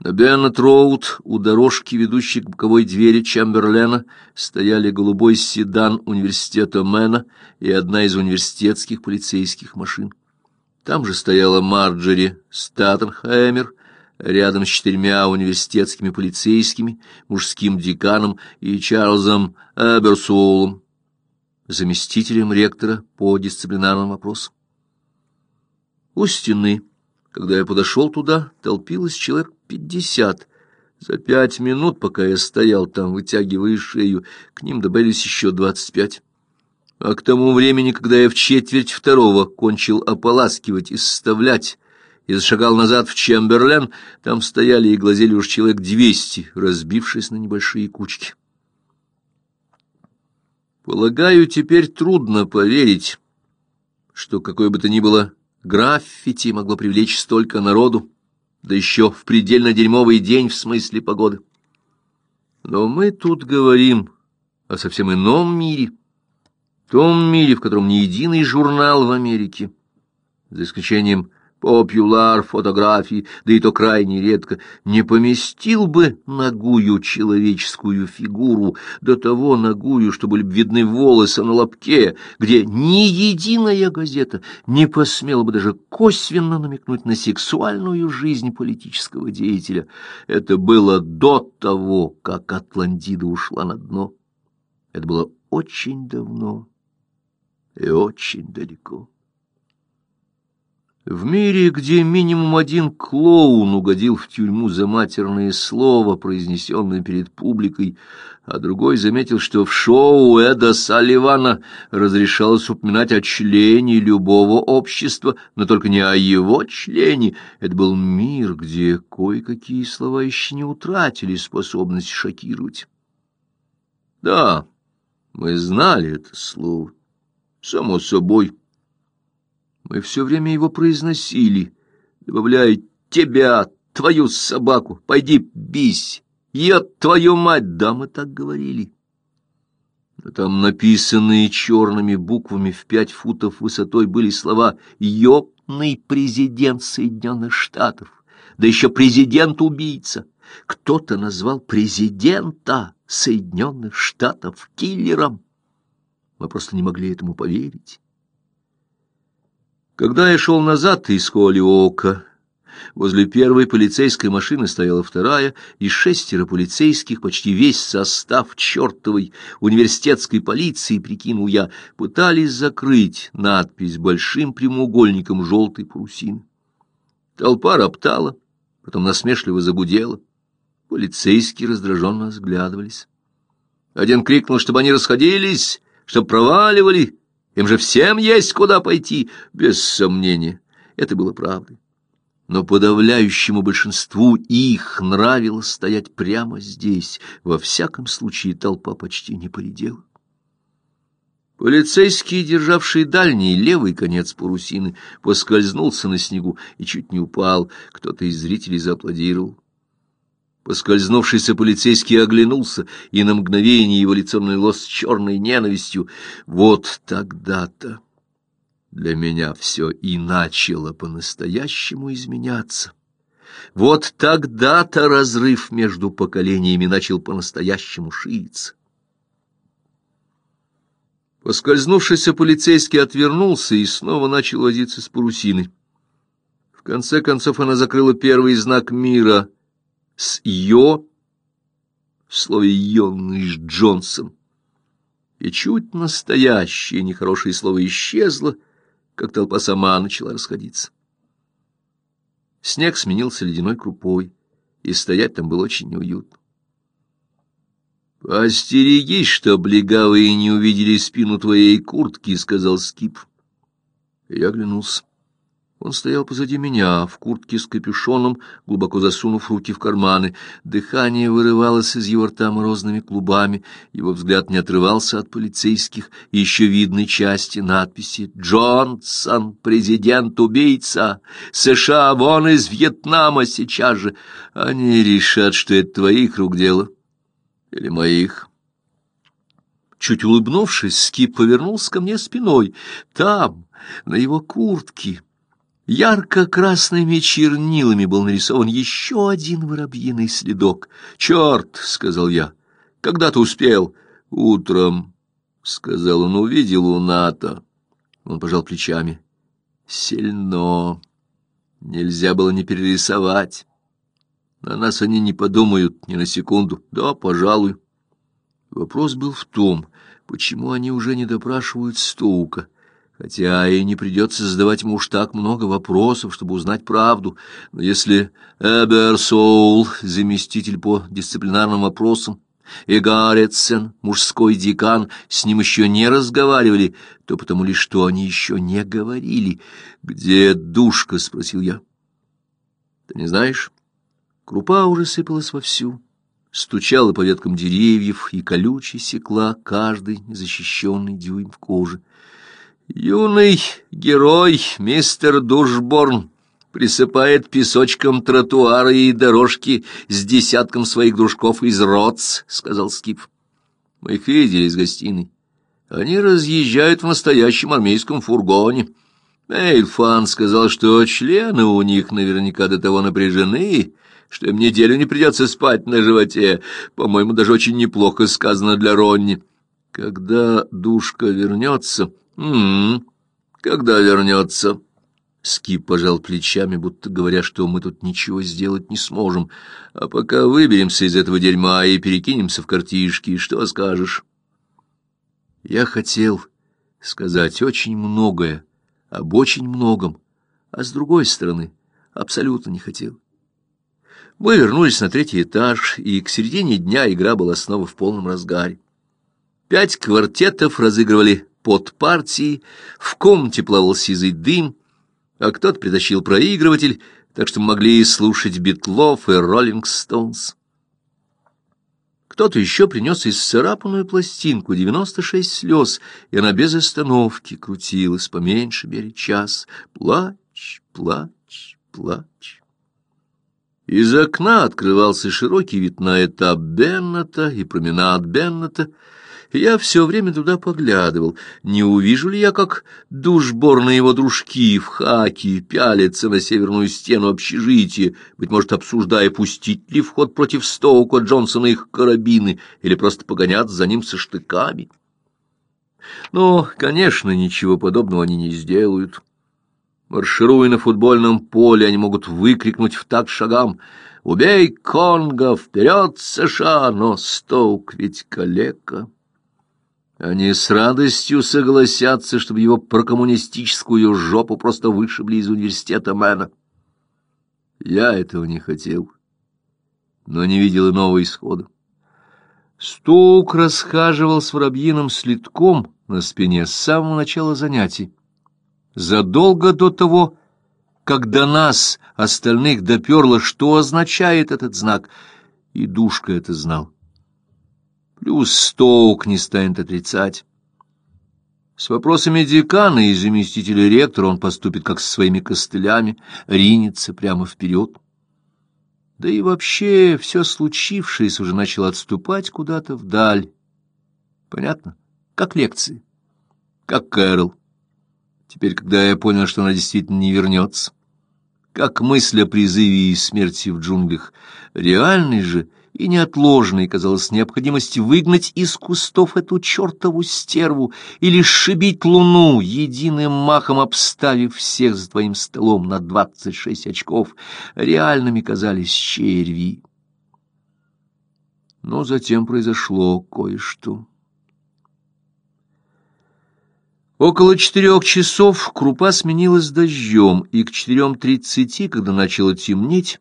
На Беннет-Роуд у дорожки, ведущей к боковой двери Чемберлена, стояли голубой седан университета Мэна и одна из университетских полицейских машин. Там же стояла Марджери Статтенхаймер, рядом с четырьмя университетскими полицейскими, мужским деканом и Чарльзом Эберсуолом, заместителем ректора по дисциплинарным вопросам. У стены когда я подошел туда, толпилось человек пятьдесят. За пять минут, пока я стоял там, вытягивая шею, к ним добавились еще двадцать пять. А к тому времени, когда я в четверть второго кончил ополаскивать и составлять, и зашагал назад в Чемберлен, там стояли и глазели уж человек двести, разбившись на небольшие кучки. Полагаю, теперь трудно поверить, что какой бы то ни было Граффити могло привлечь столько народу, да еще в предельно дерьмовый день в смысле погоды. Но мы тут говорим о совсем ином мире, том мире, в котором ни единый журнал в Америке, за исключением популяр фотографии, да и то крайне редко, не поместил бы ногую человеческую фигуру, до того ногую, что были видны волосы на лобке, где ни единая газета не посмела бы даже косвенно намекнуть на сексуальную жизнь политического деятеля. Это было до того, как Атлантида ушла на дно. Это было очень давно и очень далеко. В мире, где минимум один клоун угодил в тюрьму за матерное слово, произнесенное перед публикой, а другой заметил, что в шоу Эда Салливана разрешалось упоминать о члене любого общества, но только не о его члене, это был мир, где кое-какие слова еще не утратили способность шокировать. Да, мы знали это слово, само собой, — мы все время его произносили, добавляя «тебя», «твою собаку», «пойди бись», «я твою мать», да, мы так говорили. Но там написанные черными буквами в пять футов высотой были слова «ёбный президент Соединенных Штатов», да еще президент-убийца. Кто-то назвал президента Соединенных Штатов киллером. Мы просто не могли этому поверить. Когда я шел назад из Холиока, возле первой полицейской машины стояла вторая, и шестеро полицейских, почти весь состав чертовой университетской полиции, прикинул я, пытались закрыть надпись большим прямоугольником желтой парусины. Толпа роптала, потом насмешливо загудела. Полицейские раздраженно взглядывались. Один крикнул, чтобы они расходились, чтобы проваливали, им же всем есть куда пойти, без сомнения. Это было правдой. Но подавляющему большинству их нравилось стоять прямо здесь. Во всяком случае, толпа почти не поредела. Полицейский, державший дальний левый конец парусины, поскользнулся на снегу и чуть не упал. Кто-то из зрителей зааплодировал. Поскользнувшийся полицейский оглянулся, и на мгновение его лицо налилось черной ненавистью. Вот тогда-то для меня все и начало по-настоящему изменяться. Вот тогда-то разрыв между поколениями начал по-настоящему шириться. Поскользнувшийся полицейский отвернулся и снова начал возиться с парусиной. В конце концов она закрыла первый знак мира — с «ё» в слове «Йонныш Джонсон». И чуть настоящее нехорошее слово исчезло, как толпа сама начала расходиться. Снег сменился ледяной крупой, и стоять там было очень неуютно. «Остерегись, чтоб легавые не увидели спину твоей куртки», — сказал Скип. Я оглянулся. Он стоял позади меня, в куртке с капюшоном, глубоко засунув руки в карманы. Дыхание вырывалось из его рта морозными клубами, его взгляд не отрывался от полицейских и еще видной части надписи «Джонсон, президент-убийца! США вон из Вьетнама сейчас же!» Они решат, что это твоих рук дело. Или моих. Чуть улыбнувшись, Скип повернулся ко мне спиной. Там, на его куртке Ярко-красными чернилами был нарисован еще один воробьиный следок. «Черт!» — сказал я. «Когда ты успел?» «Утром», — сказал он, — увидел у НАТО. Он пожал плечами. «Сильно. Нельзя было не перерисовать. На нас они не подумают ни на секунду. Да, пожалуй». Вопрос был в том, почему они уже не допрашивают Стоука хотя и не придется задавать ему уж так много вопросов, чтобы узнать правду. Но если Эберсоул, заместитель по дисциплинарным вопросам, и Гарретсен, мужской декан, с ним еще не разговаривали, то потому лишь что они еще не говорили. «Где душка?» — спросил я. «Ты не знаешь?» Крупа уже сыпалась вовсю, стучала по веткам деревьев и колючей секла каждый незащищенный дюйм в коже. Юный герой, мистер Душборн, присыпает песочком тротуары и дорожки с десятком своих дружков из Роц, — сказал Скип. Мы их видели из гостиной. Они разъезжают в настоящем армейском фургоне. Эйльфан сказал, что члены у них наверняка до того напряжены, что им неделю не придется спать на животе. По-моему, даже очень неплохо сказано для Ронни. Когда душка вернется... «М-м, когда вернется?» Скип пожал плечами, будто говоря, что мы тут ничего сделать не сможем. А пока выберемся из этого дерьма и перекинемся в картишки, что скажешь? Я хотел сказать очень многое, об очень многом, а с другой стороны абсолютно не хотел. Мы вернулись на третий этаж, и к середине дня игра была снова в полном разгаре. Пять квартетов разыгрывали под партией, в комнате плавал сизый дым, а кто-то притащил проигрыватель, так что могли и слушать Битлов и Роллинг Стоунс. Кто-то еще принес исцарапанную пластинку «96 слез», и она без остановки крутилась поменьше мере час. Плачь, плачь, плачь. Из окна открывался широкий вид на этап Беннета и променад Беннета — я все время туда поглядывал, не увижу ли я, как душборные его дружки в хаке пялятся на северную стену общежития, быть может, обсуждая, пустить ли в ход против Стоука Джонсона их карабины или просто погонят за ним со штыками. Но, конечно, ничего подобного они не сделают. Маршируя на футбольном поле, они могут выкрикнуть в такт шагам «Убей Конго! Вперед, США!» Но Стоук ведь калека. Они с радостью согласятся, чтобы его прокоммунистическую жопу просто вышибли из университета Мэна. Я этого не хотел, но не видел иного исхода. Стук расхаживал с воробьиным следком на спине с самого начала занятий. Задолго до того, как до нас, остальных, доперло, что означает этот знак, и Душка это знал. Плюс Стоук не станет отрицать. С вопросами декана и заместителя ректора он поступит как со своими костылями, ринется прямо вперед. Да и вообще все случившееся уже начало отступать куда-то вдаль. Понятно? Как лекции. Как Кэрол. Теперь, когда я понял, что она действительно не вернется. Как мысль о призыве и смерти в джунглях. Реальный же и неотложной казалась необходимость выгнать из кустов эту чертову стерву или сшибить луну, единым махом обставив всех за твоим столом на двадцать шесть очков, реальными казались черви. Но затем произошло кое-что. Около четырех часов крупа сменилась дождем, и к четырем тридцати, когда начало темнеть,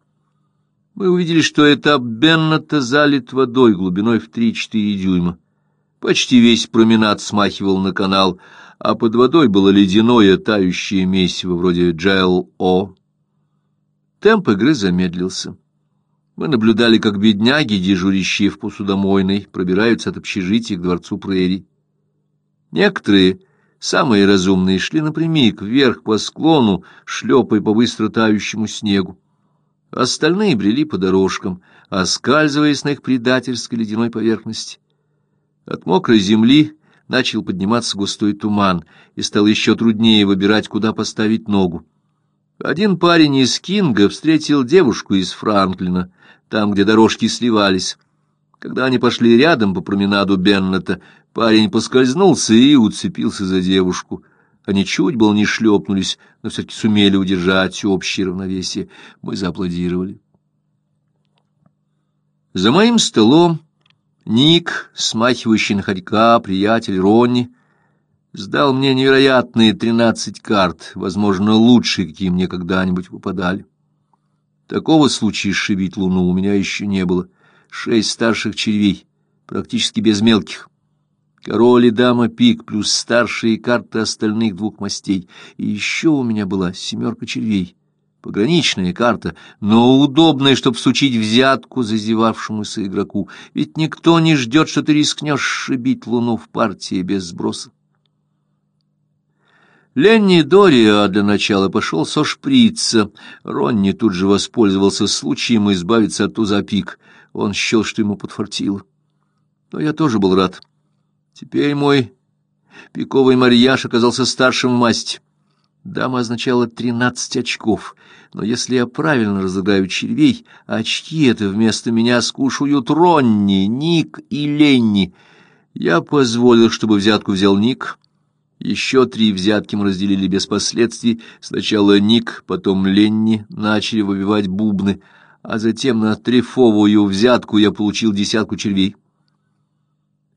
мы увидели, что этап Беннета залит водой глубиной в 3-4 дюйма. Почти весь променад смахивал на канал, а под водой было ледяное тающее месиво вроде GLO. Темп игры замедлился. Мы наблюдали, как бедняги, дежурящие в посудомойной, пробираются от общежития к дворцу прерий. Некоторые, самые разумные, шли напрямик вверх по склону, шлепая по быстро тающему снегу. Остальные брели по дорожкам, оскальзываясь на их предательской ледяной поверхности. От мокрой земли начал подниматься густой туман, и стало еще труднее выбирать, куда поставить ногу. Один парень из Кинга встретил девушку из Франклина, там, где дорожки сливались. Когда они пошли рядом по променаду Беннета, парень поскользнулся и уцепился за девушку. Они чуть было не шлепнулись, но все-таки сумели удержать общее равновесие. Мы зааплодировали. За моим столом Ник, смахивающий на ходька, приятель Ронни, сдал мне невероятные тринадцать карт, возможно, лучшие, какие мне когда-нибудь выпадали. Такого случая сшибить луну у меня еще не было. Шесть старших червей, практически без мелких. Король и дама пик, плюс старшие карты остальных двух мастей. И еще у меня была семерка червей. Пограничная карта, но удобная, чтобы сучить взятку зазевавшемуся игроку. Ведь никто не ждет, что ты рискнешь сшибить луну в партии без сброса. Ленни Дориа для начала пошел со шприца. Ронни тут же воспользовался случаем избавиться от туза пик. Он счел, что ему подфартило. Но я тоже был рад. Теперь мой пиковый марьяж оказался старшим в масти. Дама означала тринадцать очков, но если я правильно разыграю червей, очки это вместо меня скушают Ронни, Ник и Ленни. Я позволил, чтобы взятку взял Ник, еще три взятки мы разделили без последствий. Сначала Ник, потом Ленни начали выбивать бубны, а затем на трефовую взятку я получил десятку червей.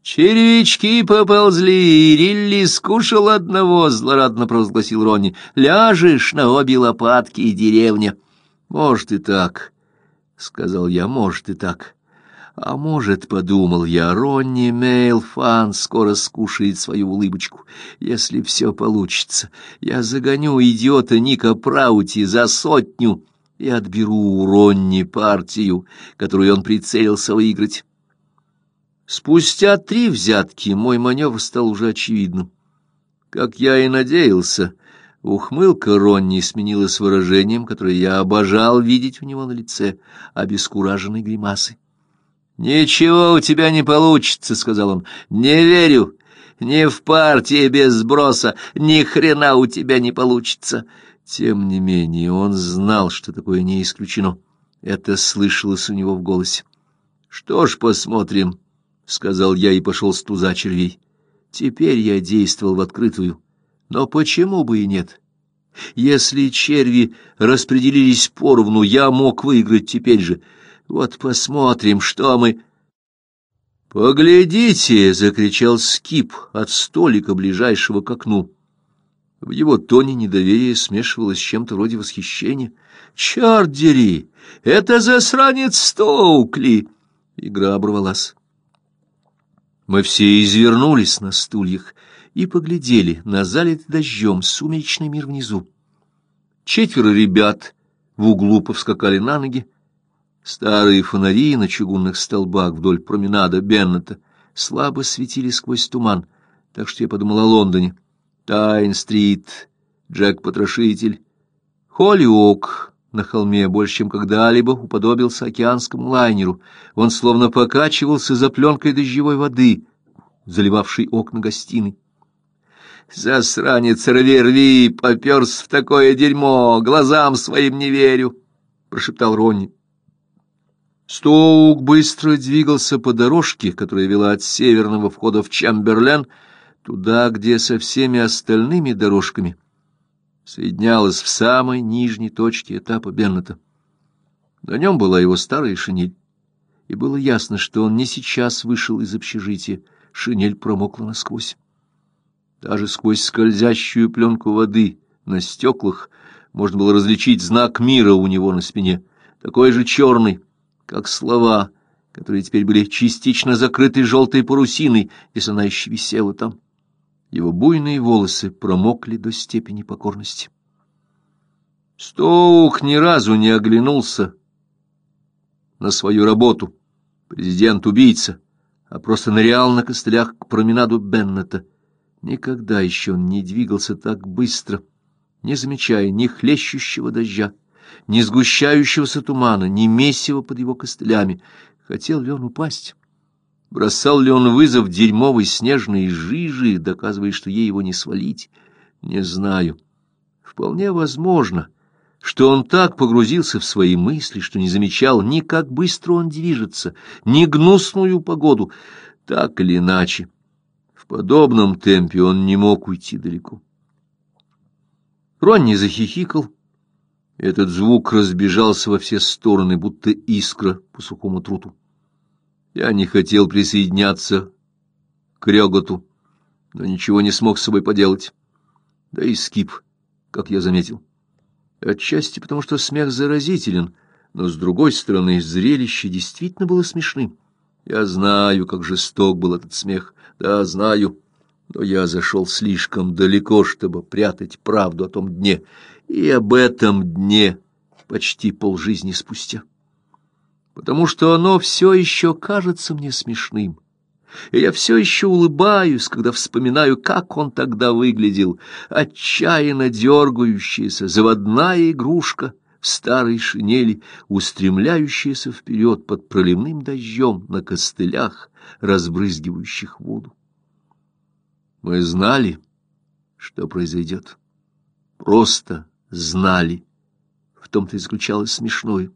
«Червячки поползли, Рилли скушал одного», — злорадно провозгласил Ронни. «Ляжешь на обе лопатки, и деревня». «Может и так», — сказал я, — «может и так». А может, подумал я, Ронни Мейлфан скоро скушает свою улыбочку. Если все получится, я загоню идиота Ника Праути за сотню и отберу у Ронни партию, которую он прицелился выиграть. Спустя три взятки мой маневр стал уже очевидным. Как я и надеялся, ухмылка Ронни сменилась выражением, которое я обожал видеть у него на лице, обескураженной гримасой. «Ничего у тебя не получится», — сказал он. «Не верю. Ни в партии без сброса ни хрена у тебя не получится». Тем не менее, он знал, что такое не исключено. Это слышалось у него в голосе. «Что ж, посмотрим», — сказал я и пошел с туза червей. Теперь я действовал в открытую. Но почему бы и нет? Если черви распределились поровну, я мог выиграть теперь же — вот посмотрим, что мы... «Поглядите!» — закричал Скип от столика, ближайшего к окну. В его тоне недоверие смешивалось с чем-то вроде восхищения. «Черт дери! Это засранец Стоукли!» Игра оборвалась. Мы все извернулись на стульях и поглядели на залитый дождем сумеречный мир внизу. Четверо ребят в углу повскакали на ноги, Старые фонари на чугунных столбах вдоль променада Беннета слабо светили сквозь туман, так что я подумал о Лондоне. Тайн-стрит, Джек-потрошитель, Холлиок на холме больше, чем когда-либо уподобился океанскому лайнеру. Он словно покачивался за пленкой дождевой воды, заливавшей окна гостиной. «Засранец, рви-рви, поперс в такое дерьмо, глазам своим не верю!» — прошептал Ронни. Стоук быстро двигался по дорожке, которая вела от северного входа в Чамберлен, туда, где со всеми остальными дорожками соединялась в самой нижней точке этапа Беннета. На нем была его старая шинель, и было ясно, что он не сейчас вышел из общежития, шинель промокла насквозь. Даже сквозь скользящую пленку воды на стеклах можно было различить знак мира у него на спине, такой же черный, как слова, которые теперь были частично закрыты желтой парусиной, если она еще висела там. Его буйные волосы промокли до степени покорности. Стоук ни разу не оглянулся на свою работу, президент-убийца, а просто нырял на костылях к променаду Беннета. Никогда еще он не двигался так быстро, не замечая ни хлещущего дождя, ни сгущающегося тумана, ни месива под его костылями. Хотел ли он упасть? Бросал ли он вызов дерьмовой снежной жижи, доказывая, что ей его не свалить? Не знаю. Вполне возможно. что он так погрузился в свои мысли, что не замечал ни как быстро он движется, ни гнусную погоду. Так или иначе, в подобном темпе он не мог уйти далеко. Ронни захихикал. Этот звук разбежался во все стороны, будто искра по сухому труту. Я не хотел присоединяться к рёготу, но ничего не смог с собой поделать. Да и скип, как я заметил. Отчасти потому, что смех заразителен, но, с другой стороны, зрелище действительно было смешным. Я знаю, как жесток был этот смех, да, знаю, но я зашел слишком далеко, чтобы прятать правду о том дне, и об этом дне почти полжизни спустя. Потому что оно все еще кажется мне смешным, и я все еще улыбаюсь, когда вспоминаю, как он тогда выглядел, отчаянно дергающаяся заводная игрушка в старой шинели, устремляющаяся вперед под проливным дождем на костылях, разбрызгивающих воду. Мы знали, что произойдет. Просто знали. В том-то и заключалось смешное.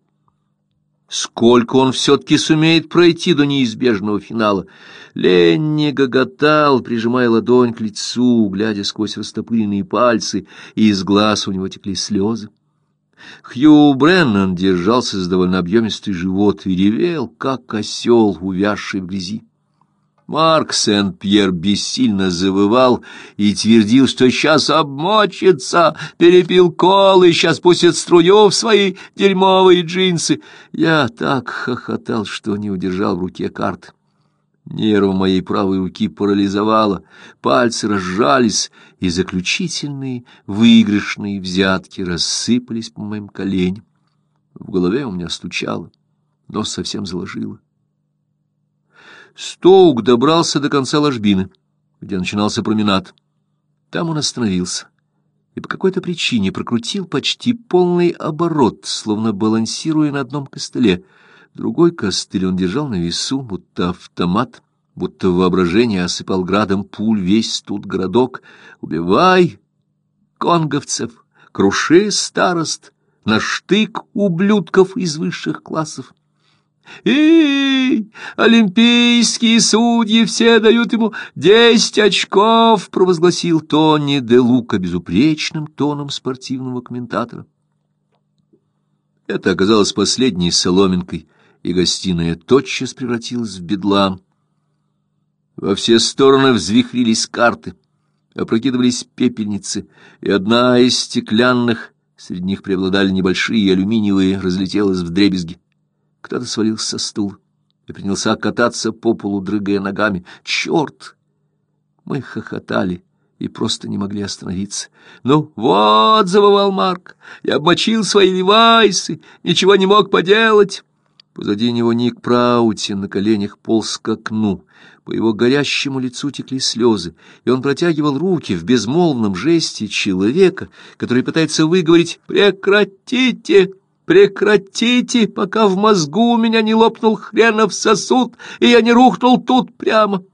Сколько он все-таки сумеет пройти до неизбежного финала? Ленни гоготал, прижимая ладонь к лицу, глядя сквозь растопыренные пальцы, и из глаз у него текли слезы. Хью Бреннан держался за довольно объемистый живот и ревел, как осел, увязший в грязи. Марк Сен-Пьер бессильно завывал и твердил, что сейчас обмочится, перепил кол и сейчас пустит струю в свои дерьмовые джинсы. Я так хохотал, что не удержал в руке карты. Нервы моей правой руки парализовало, пальцы разжались, и заключительные выигрышные взятки рассыпались по моим коленям. В голове у меня стучало, нос совсем заложило. Стоук добрался до конца ложбины, где начинался променад. Там он остановился и по какой-то причине прокрутил почти полный оборот, словно балансируя на одном костыле. Другой костыль он держал на весу, будто автомат, будто в воображении осыпал градом пуль весь тут городок. «Убивай конговцев, круши старост, на штык ублюдков из высших классов». «Эй, олимпийские судьи все дают ему десять очков!» — провозгласил Тони де Лука безупречным тоном спортивного комментатора. Это оказалось последней соломинкой, и гостиная тотчас превратилась в бедлам. Во все стороны взвихрились карты, опрокидывались пепельницы, и одна из стеклянных, среди них преобладали небольшие алюминиевые, разлетелась в дребезги. Кто-то свалился со стула и принялся кататься по полу, дрыгая ногами. «Черт!» Мы хохотали и просто не могли остановиться. «Ну вот!» — завывал Марк. «Я обмочил свои левайсы, ничего не мог поделать!» Позади него Ник Праутин на коленях полз к окну. По его горящему лицу текли слезы, и он протягивал руки в безмолвном жесте человека, который пытается выговорить «Прекратите!» Прекратите, пока в мозгу у меня не лопнул хренов сосуд, и я не рухнул тут прямо.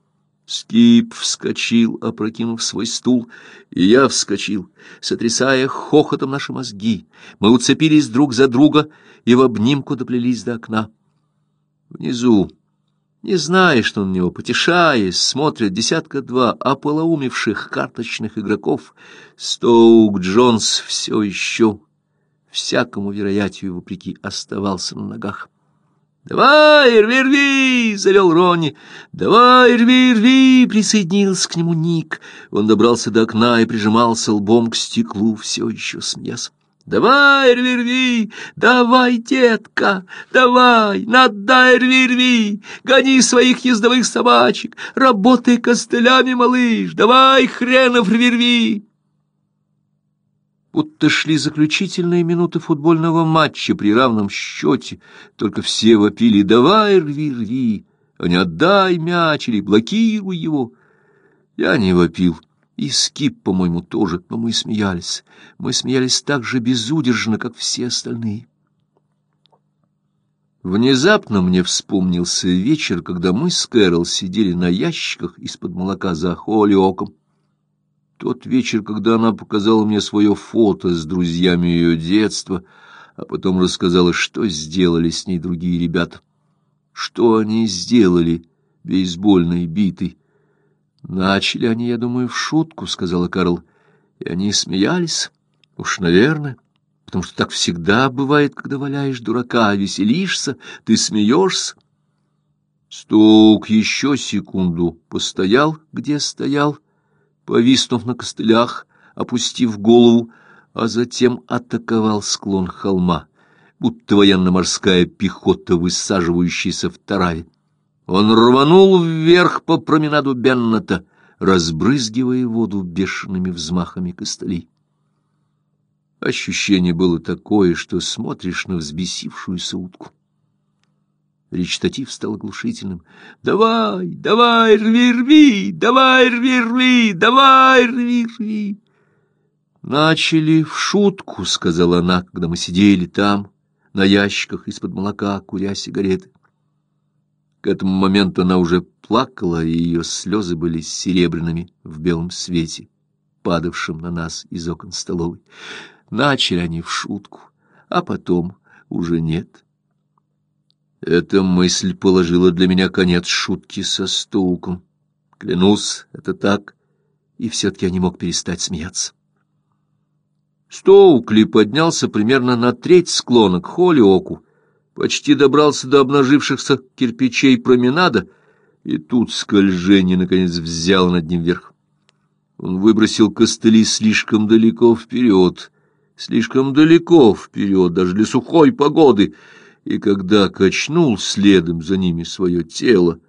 Скип вскочил, опрокинув свой стул, и я вскочил, сотрясая хохотом наши мозги. Мы уцепились друг за друга и в обнимку доплелись до окна. Внизу, не зная, что на него, потешаясь, смотрят десятка-два ополоумевших карточных игроков, Стоук Джонс все еще всякому вероятию вопреки оставался на ногах. «Давай, рви, рви!» — завел Ронни. «Давай, рви, рви!» — присоединился к нему Ник. Он добрался до окна и прижимался лбом к стеклу, все еще смеясь. «Давай, рви, рви! Давай, детка! Давай! Надай, рви, рви! Гони своих ездовых собачек! Работай костылями, малыш! Давай, хренов, рви, рви!» Будто шли заключительные минуты футбольного матча при равном счете, только все вопили «давай, рви, рви», а не «отдай мяч» или «блокируй его». Я не вопил, и Скип, по-моему, тоже, но мы смеялись. Мы смеялись так же безудержно, как все остальные. Внезапно мне вспомнился вечер, когда мы с Кэрол сидели на ящиках из-под молока за холиоком. Тот вечер, когда она показала мне свое фото с друзьями ее детства, а потом рассказала, что сделали с ней другие ребята. Что они сделали бейсбольной битой. Начали они, я думаю, в шутку, — сказала Карл. И они смеялись. Уж, наверное, потому что так всегда бывает, когда валяешь дурака, веселишься, ты смеешься. Стук еще секунду постоял, где стоял, повиснув на костылях, опустив голову, а затем атаковал склон холма, будто военно-морская пехота, высаживающаяся в тараве. Он рванул вверх по променаду Бенната, разбрызгивая воду бешеными взмахами костылей. Ощущение было такое, что смотришь на взбесившуюся утку. Речитатив стал оглушительным. «Давай, давай, рви, рви! Давай, рви, рви! Давай, рви, рви!» «Начали в шутку», — сказала она, когда мы сидели там, на ящиках из-под молока, куря сигареты. К этому моменту она уже плакала, и ее слезы были серебряными в белом свете, падавшем на нас из окон столовой. Начали они в шутку, а потом уже нет. Эта мысль положила для меня конец шутки со стуком. Клянусь, это так, и все-таки я не мог перестать смеяться. Стоукли поднялся примерно на треть склона к Холлиоку, почти добрался до обнажившихся кирпичей променада, и тут скольжение, наконец, взял над ним вверх. Он выбросил костыли слишком далеко вперед, слишком далеко вперед, даже для сухой погоды — и когда качнул следом за ними свое тело,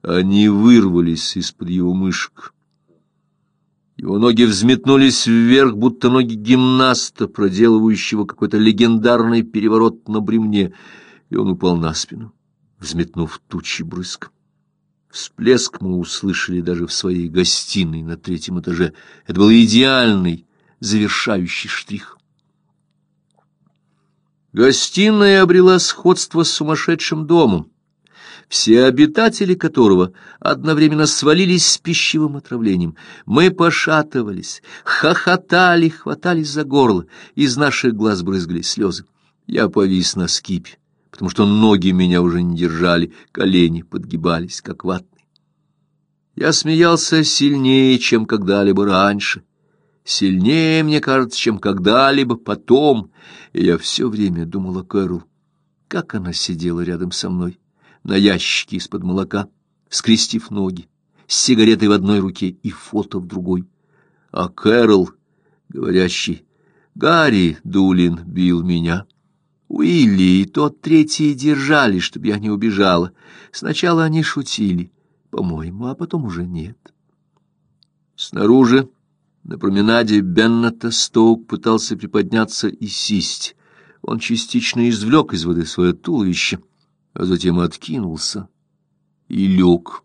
они вырвались из-под его мышек. Его ноги взметнулись вверх, будто ноги гимнаста, проделывающего какой-то легендарный переворот на бремне, и он упал на спину, взметнув тучи брызг. Всплеск мы услышали даже в своей гостиной на третьем этаже. Это был идеальный завершающий штрих. Гостиная обрела сходство с сумасшедшим домом, все обитатели которого одновременно свалились с пищевым отравлением. Мы пошатывались, хохотали, хватались за горло, из наших глаз брызгали слезы. Я повис на скипе, потому что ноги меня уже не держали, колени подгибались, как ватные. Я смеялся сильнее, чем когда-либо раньше, сильнее, мне кажется, чем когда-либо потом, и я все время думала Кэрол, как она сидела рядом со мной, на ящике из-под молока, скрестив ноги, с сигаретой в одной руке и фото в другой. А Кэрол, говорящий, «Гарри Дулин бил меня». Уилли и тот третий держали, чтобы я не убежала. Сначала они шутили, по-моему, а потом уже нет. Снаружи на променаде Беннета Стоук пытался приподняться и сесть. Он частично извлек из воды свое туловище, а затем откинулся и лег.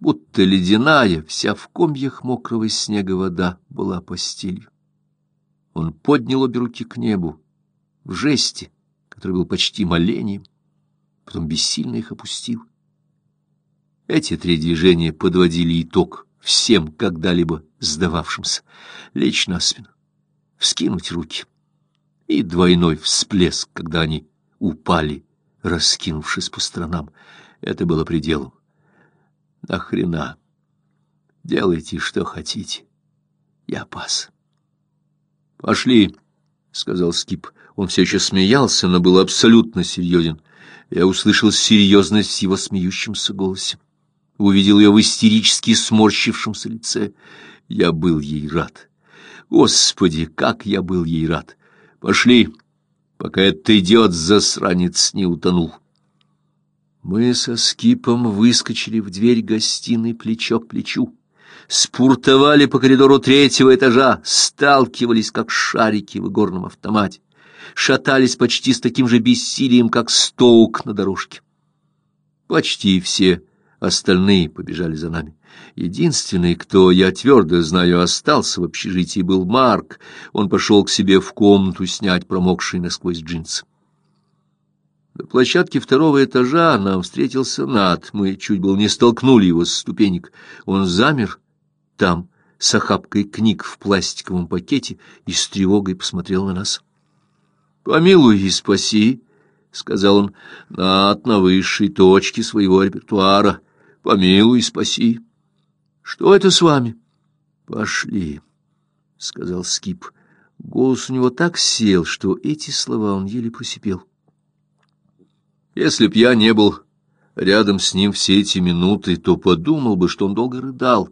Будто ледяная, вся в комьях мокрого снега вода была постелью. Он поднял обе руки к небу, в жесте, который был почти молением, потом бессильно их опустил. Эти три движения подводили итог всем когда-либо сдававшимся, лечь на спину, вскинуть руки и двойной всплеск, когда они упали, раскинувшись по сторонам. Это было пределом. Нахрена? Делайте, что хотите. Я пас. Пошли, — сказал Скип. Он все еще смеялся, но был абсолютно серьезен. Я услышал серьезность в его смеющемся голосе увидел ее в истерически сморщившемся лице. Я был ей рад. Господи, как я был ей рад! Пошли, пока этот идет, засранец не утонул. Мы со Скипом выскочили в дверь гостиной плечо к плечу, спуртовали по коридору третьего этажа, сталкивались, как шарики в игорном автомате, шатались почти с таким же бессилием, как стоук на дорожке. Почти все Остальные побежали за нами. Единственный, кто, я твердо знаю, остался в общежитии, был Марк. Он пошел к себе в комнату снять промокшие насквозь джинсы. На площадке второго этажа нам встретился Над. Мы чуть было не столкнули его с ступенек. Он замер там, с охапкой книг в пластиковом пакете и с тревогой посмотрел на нас. «Помилуй и спаси», — сказал он, — «над на высшей точке своего репертуара. Помилуй и спаси». «Что это с вами?» «Пошли», — сказал Скип. Голос у него так сел, что эти слова он еле просипел. «Если б я не был рядом с ним все эти минуты, то подумал бы, что он долго рыдал.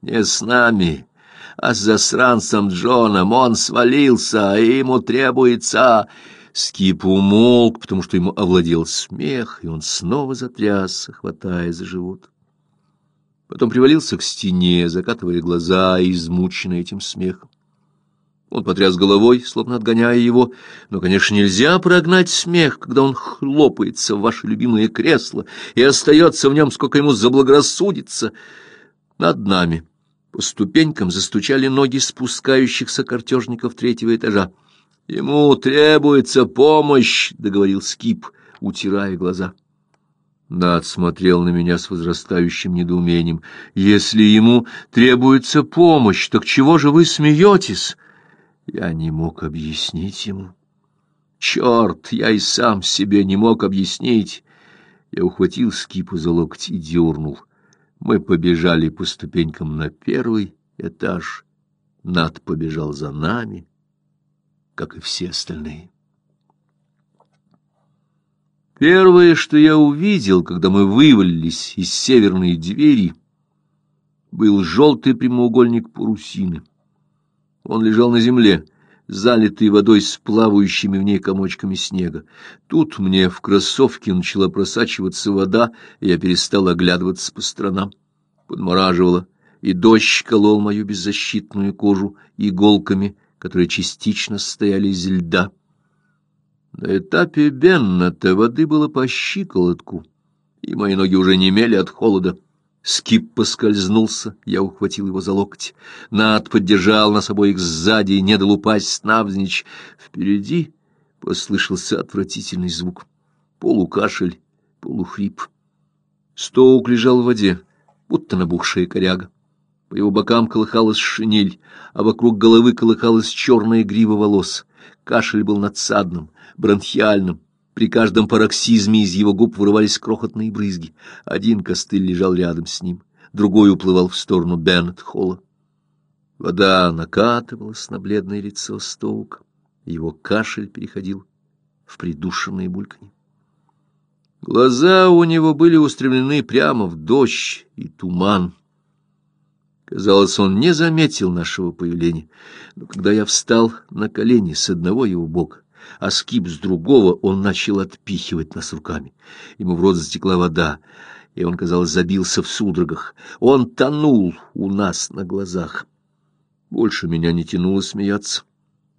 Не с нами, а с засранцем Джоном. Он свалился, а ему требуется...» Скип умолк, потому что ему овладел смех, и он снова затрясся, хватая за живот. Потом привалился к стене, закатывая глаза, измученный этим смехом. Он потряс головой, словно отгоняя его, но, конечно, нельзя прогнать смех, когда он хлопается в ваше любимое кресло и остается в нем, сколько ему заблагорассудится. Над нами по ступенькам застучали ноги спускающихся картежников третьего этажа. «Ему требуется помощь», — договорил Скип, утирая глаза. Над смотрел на меня с возрастающим недоумением. «Если ему требуется помощь, так чего же вы смеетесь?» Я не мог объяснить ему. Черт, я и сам себе не мог объяснить. Я ухватил Скипа за локоть и дернул. Мы побежали по ступенькам на первый этаж. Над побежал за нами как и все остальные. Первое, что я увидел, когда мы вывалились из северной двери, был желтый прямоугольник парусины. Он лежал на земле, залитый водой с плавающими в ней комочками снега. Тут мне в кроссовке начала просачиваться вода, и я перестал оглядываться по сторонам. Подмораживало, и дождь колол мою беззащитную кожу иголками, которые частично состояли из льда. На этапе Бенната воды было по щиколотку, и мои ноги уже не немели от холода. Скип поскользнулся, я ухватил его за локоть. Над поддержал нас обоих сзади и не дал упасть навзничь. Впереди послышался отвратительный звук. Полукашель, полухрип. Стоук лежал в воде, будто набухшая коряга. По его бокам колыхалась шинель, а вокруг головы колыхалась черная грива волос. Кашель был надсадным, бронхиальным. При каждом пароксизме из его губ вырывались крохотные брызги. Один костыль лежал рядом с ним, другой уплывал в сторону Беннет-холла. Вода накатывалась на бледное лицо Стоука. Его кашель переходил в придушенные бульканье. Глаза у него были устремлены прямо в дождь и туман. Казалось, он не заметил нашего появления, но когда я встал на колени с одного его бока, а скип с другого, он начал отпихивать нас руками. Ему в рот затекла вода, и он, казалось, забился в судорогах. Он тонул у нас на глазах. Больше меня не тянуло смеяться,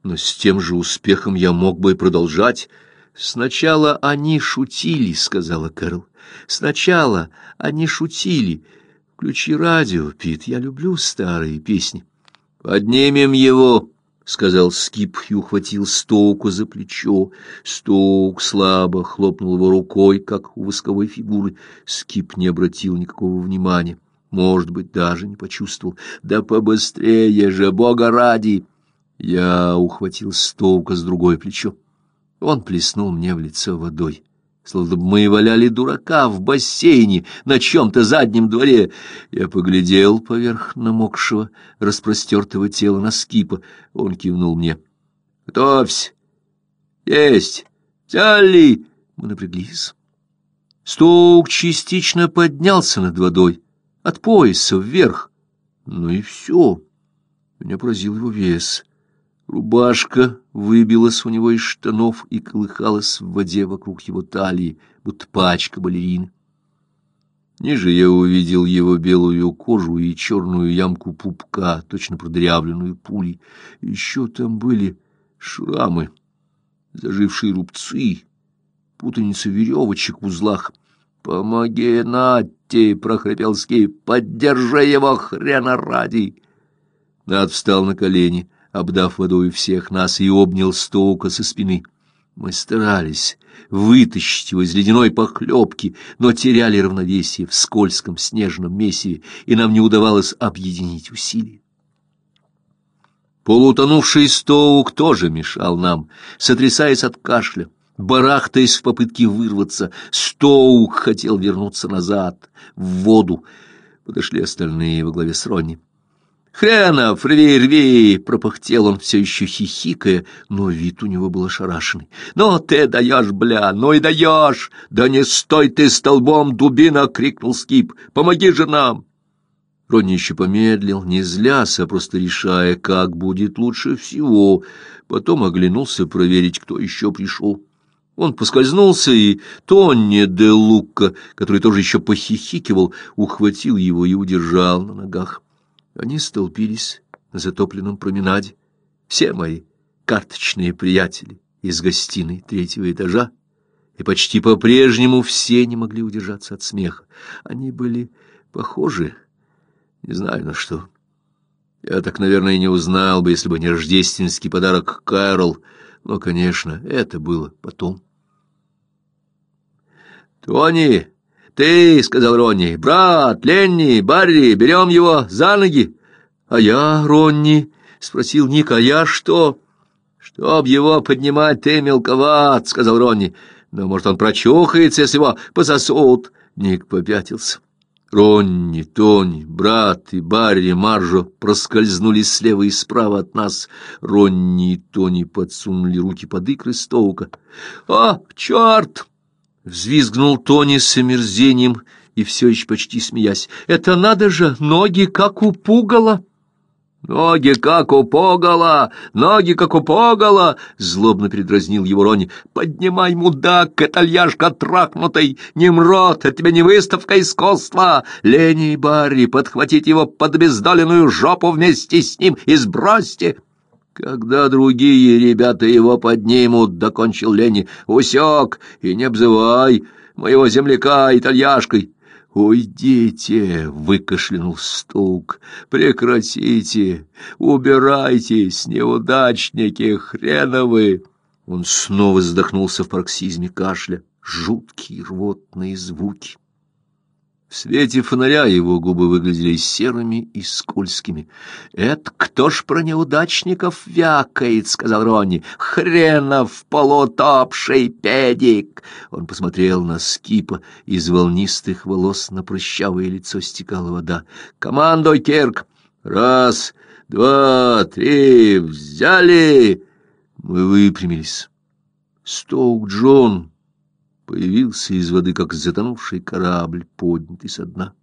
но с тем же успехом я мог бы и продолжать. «Сначала они шутили», — сказала Кэрол. «Сначала они шутили». Включи радио, Пит, я люблю старые песни. Поднимем его, сказал Скип и ухватил Стоука за плечо. Стоук слабо хлопнул его рукой, как у восковой фигуры. Скип не обратил никакого внимания, может быть, даже не почувствовал. Да побыстрее же, бога ради! Я ухватил Стоука с другое плечо. Он плеснул мне в лицо водой словно мы валяли дурака в бассейне на чем-то заднем дворе. Я поглядел поверх намокшего, распростертого тела на скипа. Он кивнул мне. — Готовься! Есть! Взяли! Мы напряглись. Стук частично поднялся над водой, от пояса вверх. Ну и все. Меня поразил его вес. Рубашка выбилась у него из штанов и колыхалась в воде вокруг его талии, будто пачка балерин. Ниже я увидел его белую кожу и черную ямку пупка, точно продырявленную пулей. Еще там были шрамы, зажившие рубцы, путаница веревочек в узлах. «Помоги, Натте!» — прохрипел Скип. «Поддержи его, хрена ради!» Над встал на колени — обдав водой всех нас, и обнял Стоука со спины. Мы старались вытащить его из ледяной похлебки, но теряли равновесие в скользком снежном месиве, и нам не удавалось объединить усилия. Полутонувший Стоук тоже мешал нам, сотрясаясь от кашля. Барахтаясь в попытке вырваться, Стоук хотел вернуться назад, в воду. Подошли остальные во главе с Ронни. «Хренов, рви, рви!» — пропыхтел он, все еще хихикая, но вид у него был ошарашенный. «Ну ты даешь, бля, ну и даешь! Да не стой ты столбом, дубина!» — крикнул Скип. «Помоги же нам!» Ронни еще помедлил, не злясь, а просто решая, как будет лучше всего. Потом оглянулся проверить, кто еще пришел. Он поскользнулся, и Тонни де Лука, который тоже еще похихикивал, ухватил его и удержал на ногах. Они столпились на затопленном променаде. Все мои карточные приятели из гостиной третьего этажа, и почти по-прежнему все не могли удержаться от смеха. Они были похожи, не знаю на что. Я так, наверное, не узнал бы, если бы не рождественский подарок Кэрол, но, конечно, это было потом. «Тони!» «Ты, — сказал Ронни, — брат, Ленни, Барри, берем его за ноги». «А я, Ронни?» — спросил Ник, — «а я что?» «Чтоб его поднимать, ты мелковат», — сказал Ронни. «Но, может, он прочухается, если его пососут». Ник попятился. Ронни, Тони, брат и Барри Маржо проскользнули слева и справа от нас. Ронни и Тони подсунули руки под икры Стоука. «А, черт!» Взвизгнул Тони с омерзением и все еще почти смеясь. «Это надо же, ноги как у пугала!» «Ноги, как у погола! Ноги, как у погола!» — злобно передразнил его Рони. «Поднимай, мудак, итальяшка трахнутый! Немрод, это тебе не выставка искусства! Лени и Барри, подхватите его под обездоленную жопу вместе с ним и сбросьте!» Когда другие ребята его поднимут, — докончил Ленни, — усек, и не обзывай моего земляка итальяшкой. «Уйдите!» — выкашлянул стук. «Прекратите! Убирайтесь, неудачники хреновы!» Он снова задохнулся в пароксизме кашля. Жуткие рвотные звуки. В свете фонаря его губы выглядели серыми и скользкими. «Это кто ж про неудачников вякает?» — сказал Ронни. «Хренов полутопший педик!» Он посмотрел на Скипа. Из волнистых волос на прыщавое лицо стекала вода. «Командуй, Кирк! Раз, два, три, взяли!» Мы выпрямились. Стоук Джон появился из воды, как затонувший корабль, поднятый со дна.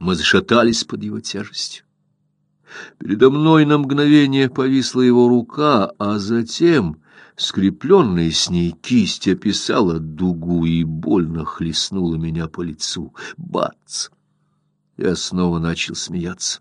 Мы зашатались под его тяжестью. Передо мной на мгновение повисла его рука, а затем, скрепленная с ней кисть, описала дугу и больно хлестнула меня по лицу. Бац! Я снова начал смеяться.